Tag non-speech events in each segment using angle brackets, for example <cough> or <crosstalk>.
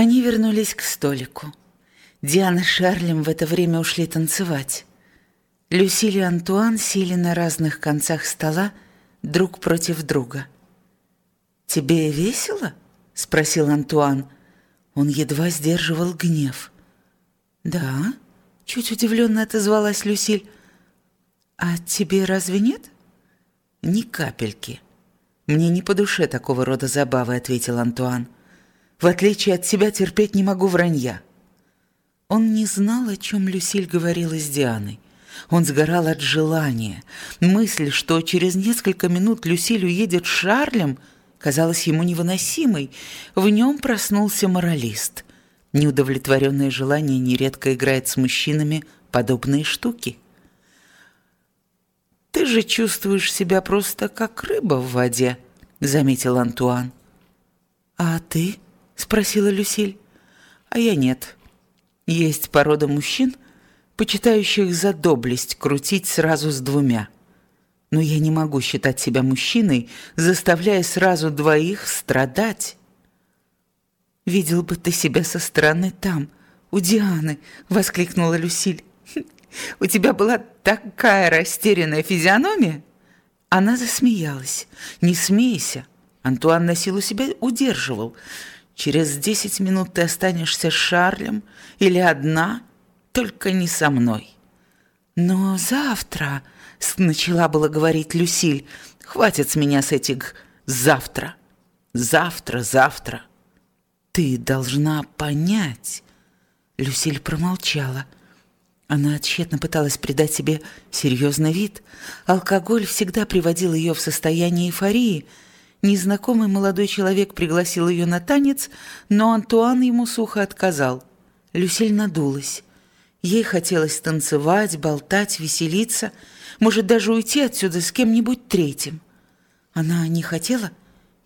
Они вернулись к столику. Диана с Шарлем в это время ушли танцевать. Люсиль и Антуан сели на разных концах стола друг против друга. «Тебе весело?» — спросил Антуан. Он едва сдерживал гнев. «Да?» — чуть удивленно отозвалась Люсиль. «А тебе разве нет?» «Ни капельки. Мне не по душе такого рода забавы», — ответил Антуан. «В отличие от тебя терпеть не могу вранья». Он не знал, о чем Люсиль говорила с Дианой. Он сгорал от желания. Мысль, что через несколько минут Люсиль уедет с Шарлем, казалась ему невыносимой. В нем проснулся моралист. Неудовлетворенное желание нередко играет с мужчинами подобные штуки. «Ты же чувствуешь себя просто как рыба в воде», — заметил Антуан. «А ты?» — спросила Люсиль. «А я нет. Есть порода мужчин — почитающих за доблесть крутить сразу с двумя. Но я не могу считать себя мужчиной, заставляя сразу двоих страдать. «Видел бы ты себя со стороны там, у Дианы!» — воскликнула Люсиль. «У тебя была такая растерянная физиономия!» Она засмеялась. «Не смейся!» Антуан на силу себя удерживал. «Через десять минут ты останешься с Шарлем или одна, только не со мной. Но завтра, начала было говорить Люсиль, хватит с меня с этих завтра. Завтра, завтра. Ты должна понять. Люсиль промолчала. Она тщетно пыталась придать себе серьезный вид. Алкоголь всегда приводил ее в состояние эйфории. Незнакомый молодой человек пригласил ее на танец, но Антуан ему сухо отказал. Люсиль надулась. Ей хотелось танцевать, болтать, веселиться, может, даже уйти отсюда с кем-нибудь третьим. Она не хотела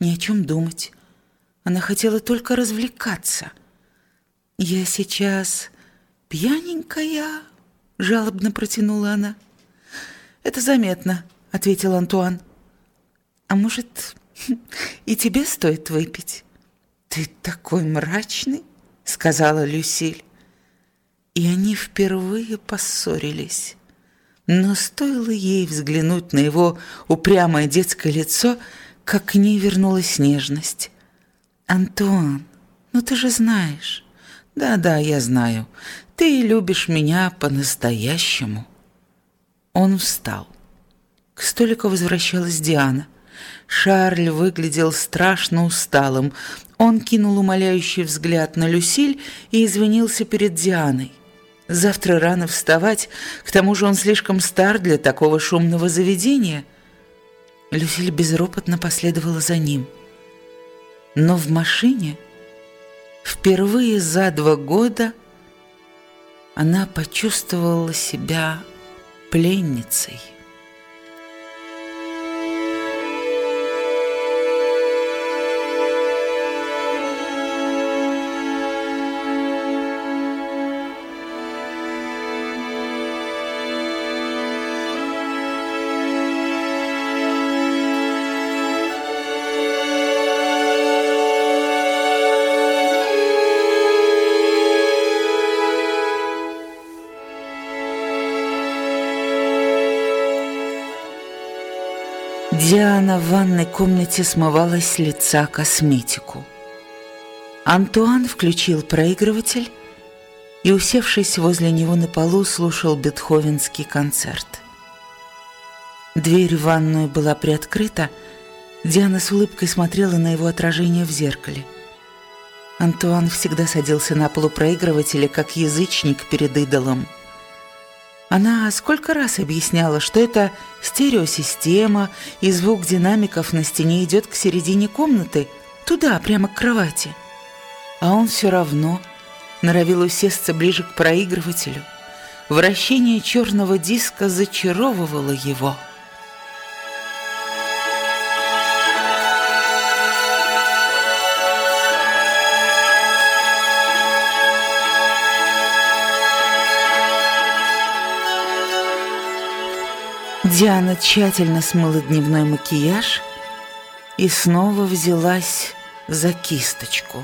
ни о чем думать. Она хотела только развлекаться. «Я сейчас пьяненькая», — жалобно протянула она. «Это заметно», — ответил Антуан. «А может, <laughs> и тебе стоит выпить?» «Ты такой мрачный», — сказала Люсиль и они впервые поссорились. Но стоило ей взглянуть на его упрямое детское лицо, как к ней вернулась нежность. «Антуан, ну ты же знаешь». «Да-да, я знаю. Ты любишь меня по-настоящему». Он встал. К столику возвращалась Диана. Шарль выглядел страшно усталым. Он кинул умоляющий взгляд на Люсиль и извинился перед Дианой. Завтра рано вставать, к тому же он слишком стар для такого шумного заведения. Люсиль безропотно последовала за ним. Но в машине впервые за два года она почувствовала себя пленницей. Диана в ванной комнате смывала с лица косметику. Антуан включил проигрыватель и, усевшись возле него на полу, слушал бетховенский концерт. Дверь в ванную была приоткрыта, Диана с улыбкой смотрела на его отражение в зеркале. Антуан всегда садился на полу проигрывателя, как язычник перед идолом – она сколько раз объясняла, что это стереосистема, и звук динамиков на стене идет к середине комнаты, туда, прямо к кровати. А он все равно норовил усесться ближе к проигрывателю. Вращение черного диска зачаровывало его – Диана тщательно смыла дневной макияж и снова взялась за кисточку.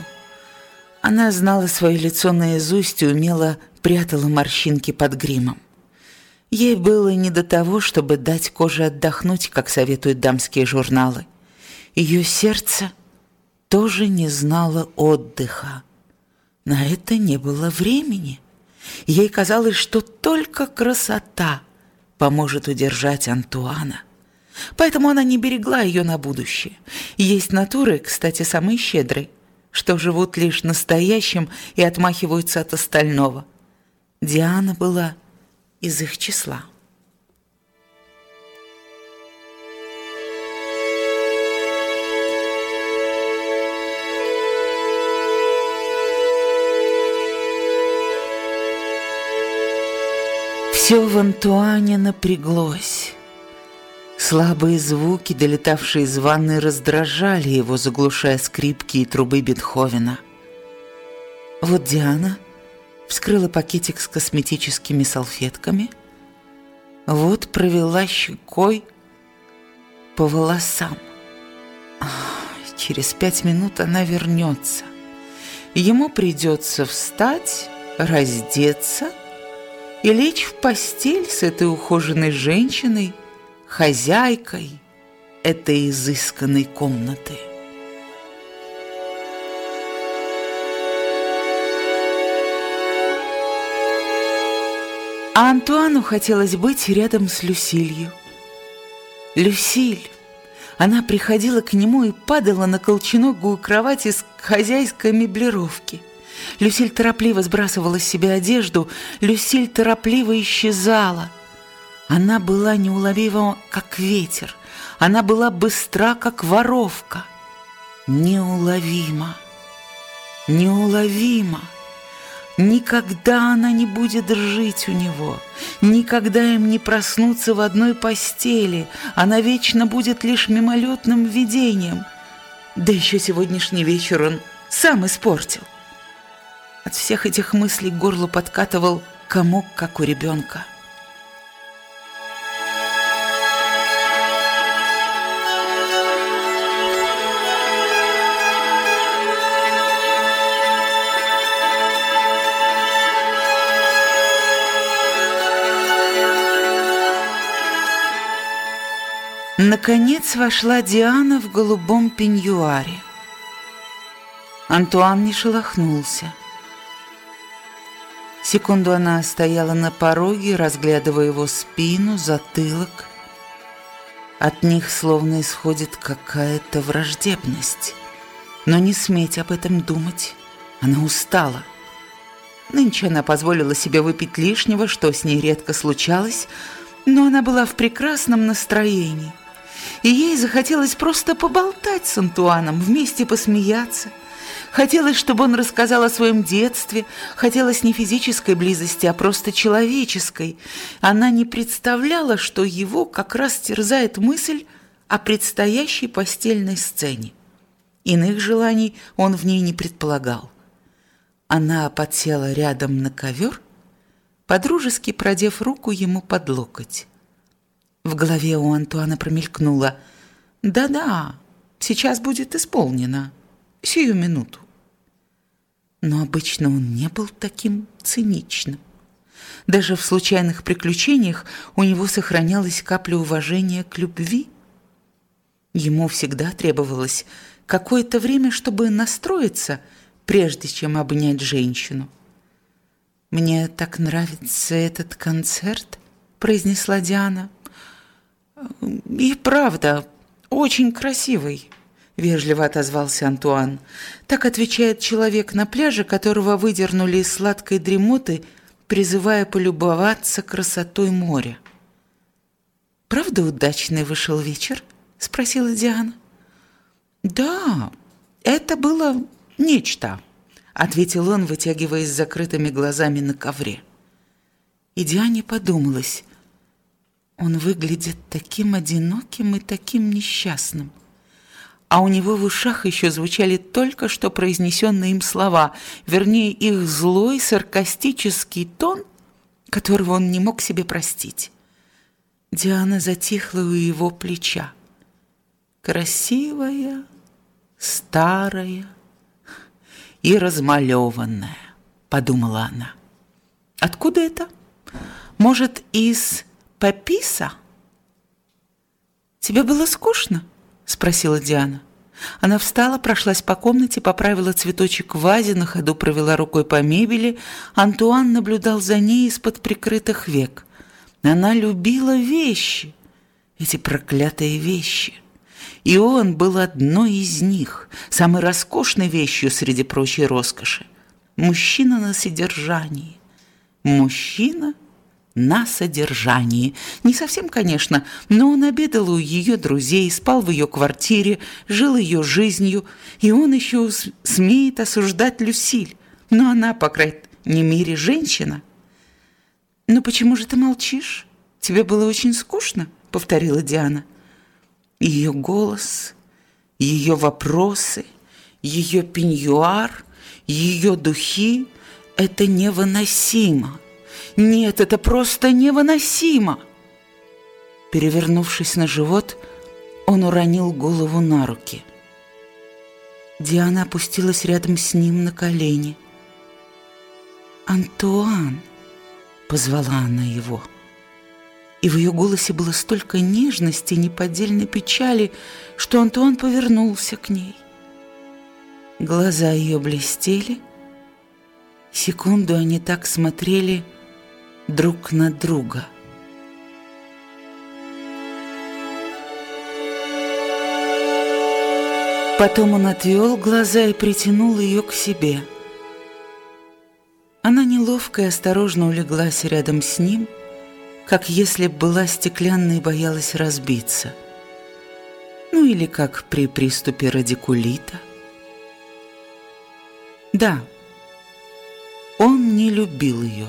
Она знала свое лицо наизусть и умело прятала морщинки под гримом. Ей было не до того, чтобы дать коже отдохнуть, как советуют дамские журналы. Ее сердце тоже не знало отдыха. На это не было времени. Ей казалось, что только красота поможет удержать Антуана. Поэтому она не берегла ее на будущее. Есть натуры, кстати, самые щедрые, что живут лишь настоящим и отмахиваются от остального. Диана была из их числа. Все в Антуане напряглось. Слабые звуки, долетавшие из ванны, раздражали его, заглушая скрипки и трубы Бетховена. Вот Диана вскрыла пакетик с косметическими салфетками, вот провела щекой по волосам. Через пять минут она вернется. Ему придется встать, раздеться – и лечь в постель с этой ухоженной женщиной, хозяйкой этой изысканной комнаты. А Антуану хотелось быть рядом с Люсилью. Люсиль, она приходила к нему и падала на колченогую кровать из хозяйской меблировки – Люсиль торопливо сбрасывала с себя одежду, Люсиль торопливо исчезала. Она была неуловима, как ветер, она была быстра, как воровка. Неуловима, неуловима. Никогда она не будет жить у него, никогда им не проснуться в одной постели, она вечно будет лишь мимолетным видением. Да еще сегодняшний вечер он сам испортил. От всех этих мыслей к горлу подкатывал комок, как у ребенка. Наконец вошла Диана в голубом пеньюаре. Антуан не шелохнулся. Секунду она стояла на пороге, разглядывая его спину, затылок. От них словно исходит какая-то враждебность. Но не сметь об этом думать. Она устала. Нынче она позволила себе выпить лишнего, что с ней редко случалось, но она была в прекрасном настроении. И ей захотелось просто поболтать с Антуаном, вместе посмеяться – Хотелось, чтобы он рассказал о своем детстве, хотелось не физической близости, а просто человеческой. Она не представляла, что его как раз терзает мысль о предстоящей постельной сцене. Иных желаний он в ней не предполагал. Она подсела рядом на ковер, подружески продев руку ему под локоть. В голове у Антуана промелькнуло «Да-да, сейчас будет исполнено» сию минуту. Но обычно он не был таким циничным. Даже в случайных приключениях у него сохранялась капля уважения к любви. Ему всегда требовалось какое-то время, чтобы настроиться, прежде чем обнять женщину. «Мне так нравится этот концерт», — произнесла Диана. «И правда, очень красивый», вежливо отозвался Антуан. Так отвечает человек на пляже, которого выдернули из сладкой дремоты, призывая полюбоваться красотой моря. «Правда удачный вышел вечер?» – спросила Диана. «Да, это было нечто», – ответил он, вытягиваясь закрытыми глазами на ковре. И Диане подумалось, он выглядит таким одиноким и таким несчастным а у него в ушах еще звучали только что произнесенные им слова, вернее, их злой саркастический тон, которого он не мог себе простить. Диана затихла у его плеча. Красивая, старая. и размалеванная, подумала она. Откуда это? Может, из Паписа? Тебе было скучно? Спросила Диана. Она встала, прошлась по комнате, поправила цветочек в вазе, на ходу провела рукой по мебели. Антуан наблюдал за ней из-под прикрытых век. Она любила вещи, эти проклятые вещи. И он был одной из них, самой роскошной вещью среди прочей роскоши. Мужчина на содержании. Мужчина на содержании. Не совсем, конечно, но он обедал у ее друзей, спал в ее квартире, жил ее жизнью, и он еще смеет осуждать Люсиль. Но она, по крайней мере, женщина. «Но почему же ты молчишь? Тебе было очень скучно?» — повторила Диана. Ее голос, ее вопросы, ее пеньюар, ее духи — это невыносимо. Нет, это просто невыносимо. Перевернувшись на живот, он уронил голову на руки. Диана опустилась рядом с ним на колени. «Антуан!» — позвала она его и в ее голосе было столько нежности и неподдельной печали, что Антуан повернулся к ней. Глаза ее блестели. Секунду они так смотрели друг на друга. Потом он отвел глаза и притянул ее к себе. Она неловко и осторожно улеглась рядом с ним – как если была стеклянной и боялась разбиться. Ну или как при приступе радикулита. Да, он не любил ее,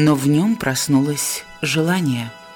но в нем проснулось желание –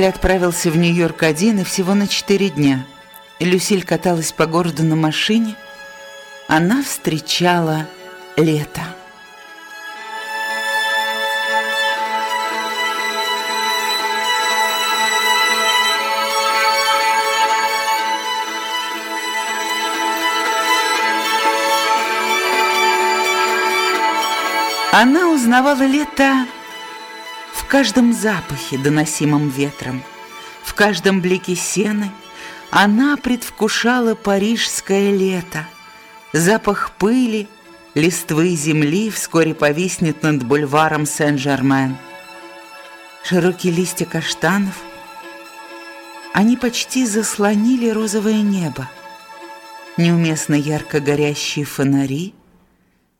Шарль отправился в Нью-Йорк один и всего на четыре дня. Люсиль каталась по городу на машине. Она встречала лето. Она узнавала лето каждом запахе, доносимом ветром, в каждом блике сены она предвкушала парижское лето. Запах пыли, листвы земли вскоре повиснет над бульваром Сен-Жермен. Широкие листья каштанов, они почти заслонили розовое небо. Неуместно ярко горящие фонари.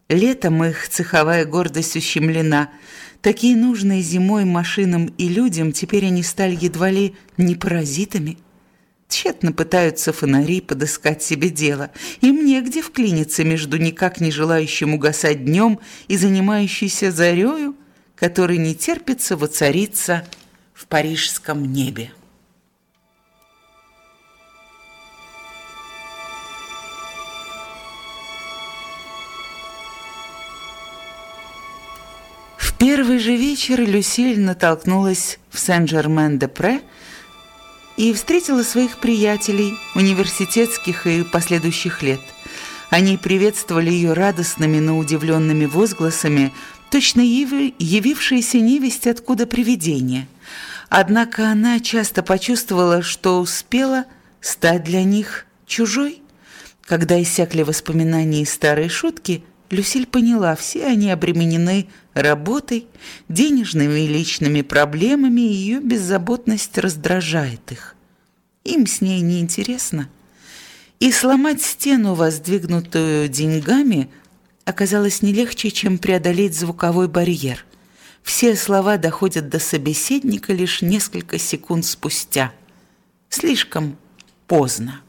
Летом их цеховая гордость ущемлена – Такие нужные зимой машинам и людям, теперь они стали едва ли не паразитами. Тщетно пытаются фонари подыскать себе дело. Им негде вклиниться между никак не желающим угасать днем и занимающейся зарею, который не терпится воцариться в парижском небе. Первый же вечер Люсиль натолкнулась в Сен-Жермен-де-Пре и встретила своих приятелей, университетских и последующих лет. Они приветствовали ее радостными, но удивленными возгласами, точно явившиеся невесть откуда привидение. Однако она часто почувствовала, что успела стать для них чужой. Когда иссякли воспоминания и старые шутки, Люсиль поняла, все они обременены работой, денежными и личными проблемами, и ее беззаботность раздражает их. Им с ней неинтересно. И сломать стену, воздвигнутую деньгами, оказалось не легче, чем преодолеть звуковой барьер. Все слова доходят до собеседника лишь несколько секунд спустя. Слишком поздно.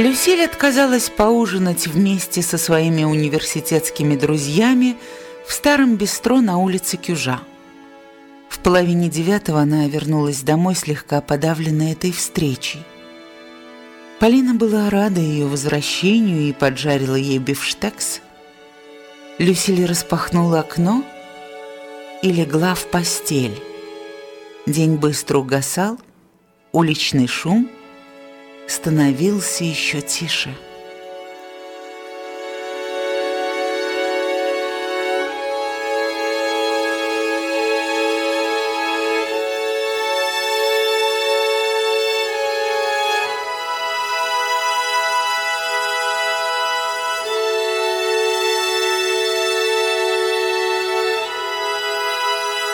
Люсиль отказалась поужинать вместе со своими университетскими друзьями в старом бистро на улице Кюжа. В половине девятого она вернулась домой, слегка подавленная этой встречей. Полина была рада ее возвращению и поджарила ей бифштекс. Люсиль распахнула окно и легла в постель. День быстро угасал, уличный шум – становился еще тише.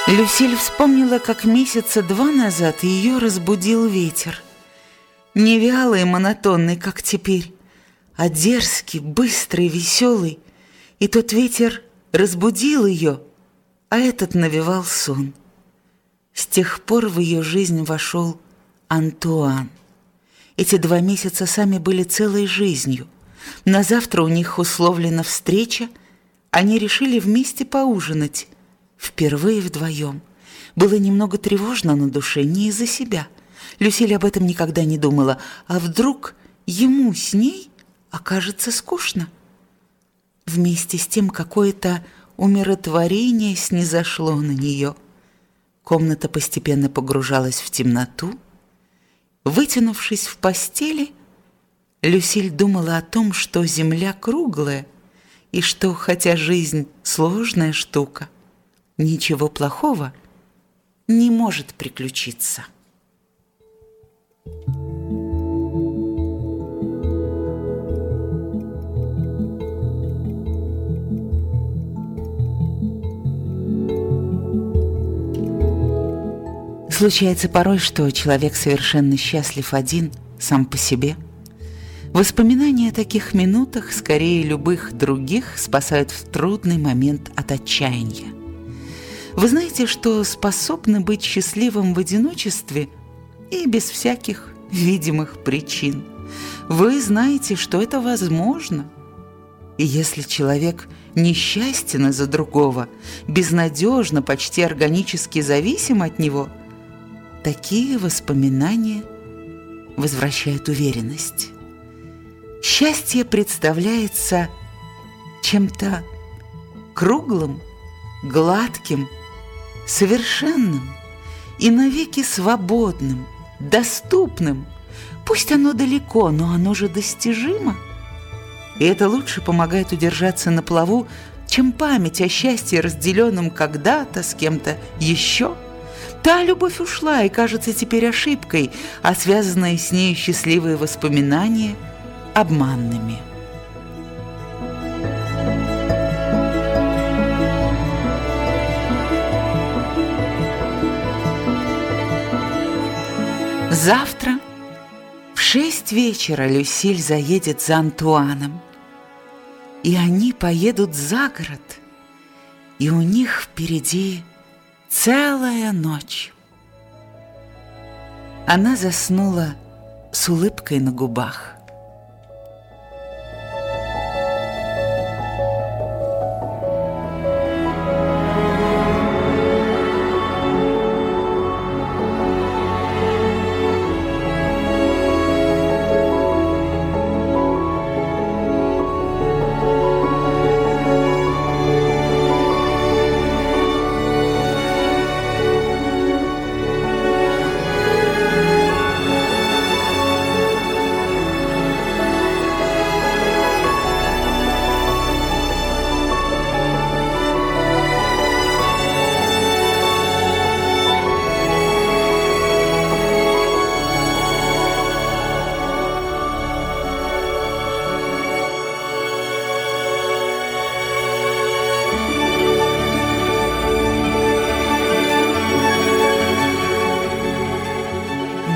Люсиль вспомнила, как месяца два назад ее разбудил ветер не вялый и монотонный, как теперь, а дерзкий, быстрый, веселый. И тот ветер разбудил ее, а этот навевал сон. С тех пор в ее жизнь вошел Антуан. Эти два месяца сами были целой жизнью. На завтра у них условлена встреча, они решили вместе поужинать, впервые вдвоем. Было немного тревожно на душе, не из-за себя – Люсиль об этом никогда не думала. А вдруг ему с ней окажется скучно? Вместе с тем какое-то умиротворение снизошло на нее. Комната постепенно погружалась в темноту. Вытянувшись в постели, Люсиль думала о том, что земля круглая, и что, хотя жизнь сложная штука, ничего плохого не может приключиться. Случается порой, что человек совершенно счастлив один, сам по себе. Воспоминания о таких минутах, скорее любых других, спасают в трудный момент от отчаяния. Вы знаете, что способны быть счастливым в одиночестве и без всяких видимых причин. Вы знаете, что это возможно. И если человек несчастен из-за другого, безнадежно, почти органически зависим от него – Такие воспоминания возвращают уверенность. Счастье представляется чем-то круглым, гладким, совершенным и навеки свободным, доступным. Пусть оно далеко, но оно же достижимо. И это лучше помогает удержаться на плаву, чем память о счастье, разделенном когда-то с кем-то еще – Та любовь ушла и кажется теперь ошибкой, а связанные с ней счастливые воспоминания – обманными. Завтра в шесть вечера Люсиль заедет за Антуаном. И они поедут за город, и у них впереди – целая ночь. Она заснула с улыбкой на губах.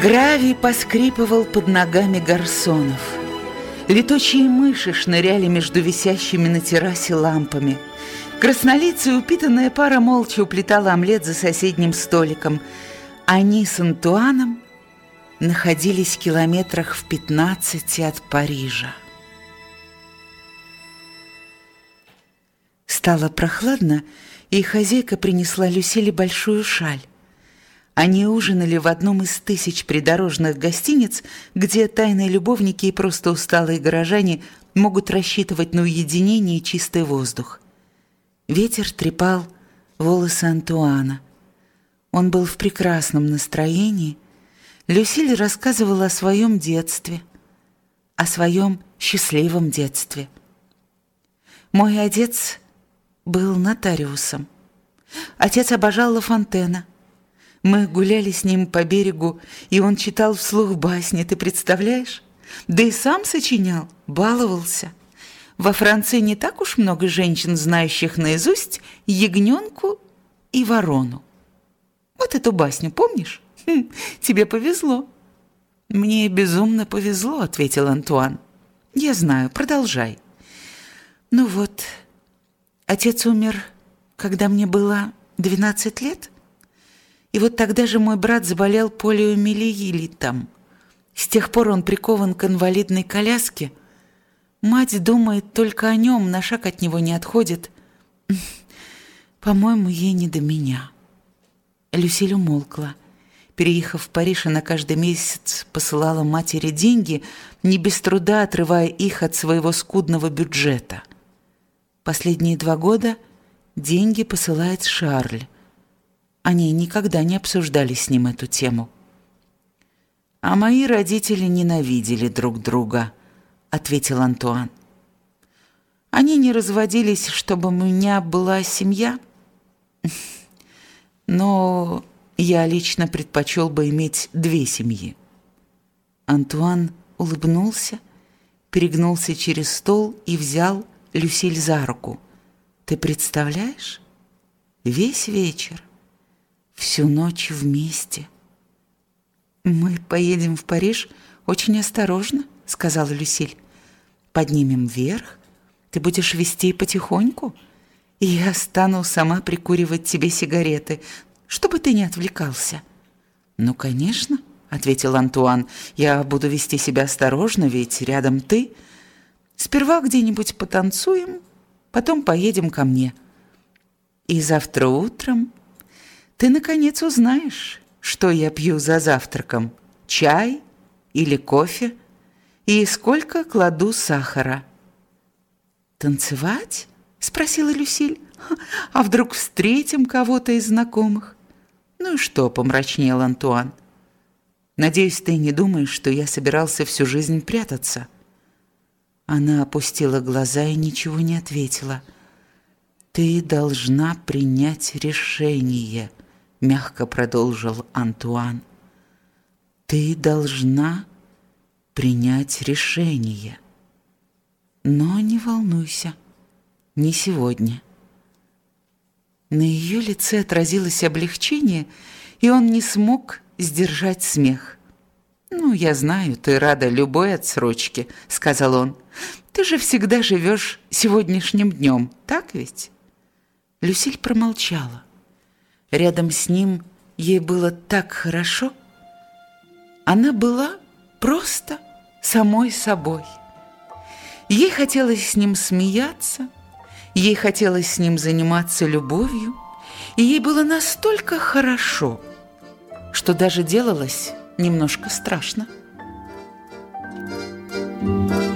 Гравий поскрипывал под ногами гарсонов. Летучие мыши шныряли между висящими на террасе лампами. Краснолицая упитанная пара молча уплетала омлет за соседним столиком. Они с Антуаном находились в километрах в 15 от Парижа. Стало прохладно, и хозяйка принесла Люсиле большую шаль. Они ужинали в одном из тысяч придорожных гостиниц, где тайные любовники и просто усталые горожане могут рассчитывать на уединение и чистый воздух. Ветер трепал волосы Антуана. Он был в прекрасном настроении. Люсиль рассказывала о своем детстве, о своем счастливом детстве. Мой отец был нотариусом. Отец обожал Ла Фонтена. Мы гуляли с ним по берегу, и он читал вслух басни, ты представляешь? Да и сам сочинял, баловался. Во Франции не так уж много женщин, знающих наизусть ягненку и ворону. Вот эту басню помнишь? Хм, тебе повезло. Мне безумно повезло, ответил Антуан. Я знаю, продолжай. Ну вот, отец умер, когда мне было 12 лет. И вот тогда же мой брат заболел полиомиелитом. С тех пор он прикован к инвалидной коляске. Мать думает только о нем, на шаг от него не отходит. <laughs> По-моему, ей не до меня. Люсиль умолкла. Переехав в Париж, она каждый месяц посылала матери деньги, не без труда отрывая их от своего скудного бюджета. Последние два года деньги посылает Шарль. Они никогда не обсуждали с ним эту тему. «А мои родители ненавидели друг друга», — ответил Антуан. «Они не разводились, чтобы у меня была семья, <laughs> но я лично предпочел бы иметь две семьи». Антуан улыбнулся, перегнулся через стол и взял Люсиль за руку. «Ты представляешь? Весь вечер всю ночь вместе. «Мы поедем в Париж очень осторожно», — сказала Люсиль. «Поднимем вверх, ты будешь вести потихоньку, и я стану сама прикуривать тебе сигареты, чтобы ты не отвлекался». «Ну, конечно», — ответил Антуан, — «я буду вести себя осторожно, ведь рядом ты. Сперва где-нибудь потанцуем, потом поедем ко мне. И завтра утром ты, наконец, узнаешь, что я пью за завтраком, чай или кофе, и сколько кладу сахара. «Танцевать?» — спросила Люсиль. «А вдруг встретим кого-то из знакомых?» «Ну и что?» — помрачнел Антуан. «Надеюсь, ты не думаешь, что я собирался всю жизнь прятаться?» Она опустила глаза и ничего не ответила. «Ты должна принять решение», мягко продолжил Антуан. Ты должна принять решение. Но не волнуйся, не сегодня. На ее лице отразилось облегчение, и он не смог сдержать смех. «Ну, я знаю, ты рада любой отсрочке», — сказал он. «Ты же всегда живешь сегодняшним днем, так ведь?» Люсиль промолчала. Рядом с ним ей было так хорошо. Она была просто самой собой. Ей хотелось с ним смеяться, ей хотелось с ним заниматься любовью, и ей было настолько хорошо, что даже делалось немножко страшно. Thank you.